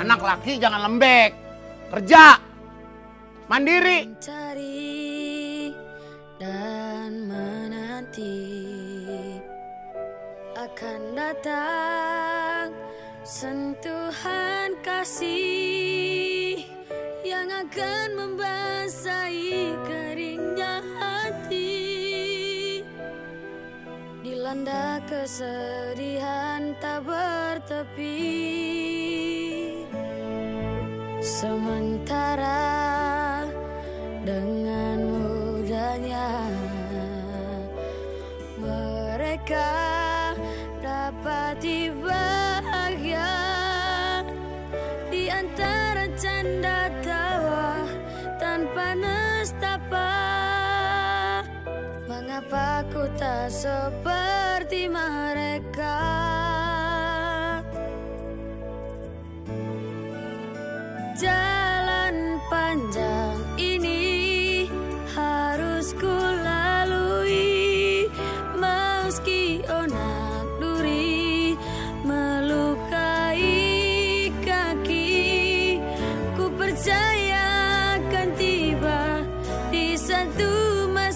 Anak laki jangan lembek. Kerja. Mandiri. mencari dan menanti akan datang sentuhan kasih yang akan membasahi keringnya hati dilanda kesedihan tak bertepi Sementara dengan mudahnya mereka dapat bahagia di antara canda tawa tanpa nestapa. Mengapa ku tak seperti mereka?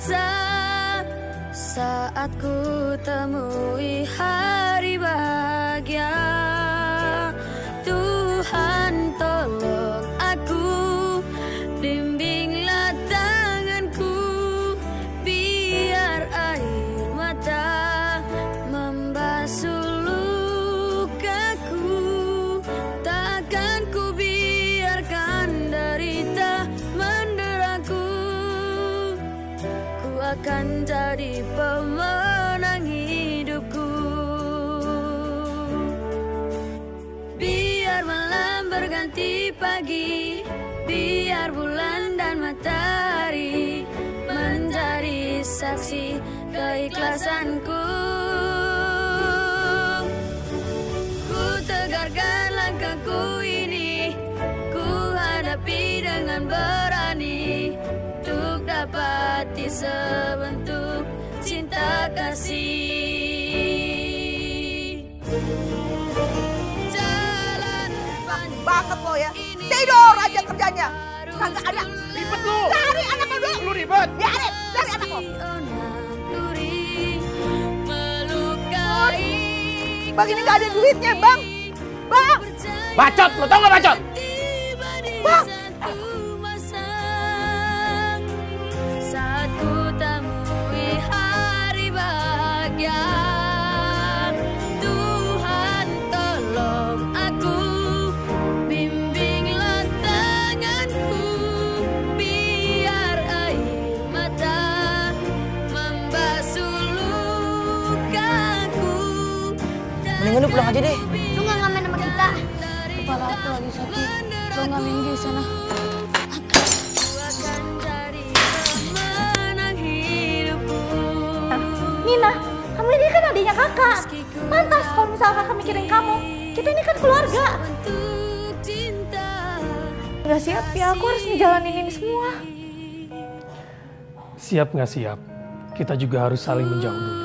Masa saat ku temui hari bahagia akan jadi pemenang hidupku. Biar malam berganti pagi Biar bulan dan matahari Menjadi saksi keikhlasanku. Ku tegarkan langkahku ini Ku hadapi dengan berani sebentuk cinta kasih Jalan Banget lo ya. Tidur aja kerjanya. Kagak ada. Ribet lu. Cari anak dulu. Lu ribet. Biarin, cari anak lo. Bang ini gak ada duitnya bang. Bang. Bacot, lo tau gak bacot? Bang. Mendingan lu pulang aja deh. Lu nggak ngamen sama kita. Kepala aku lagi sakit. Lu ngamen di sana. Nina, kamu ini kan adiknya kakak. Pantas kalau misalnya kakak mikirin kamu. Kita ini kan keluarga. Gak siap ya, aku harus ngejalanin ini semua. Siap nggak siap, kita juga harus saling menjauh dulu.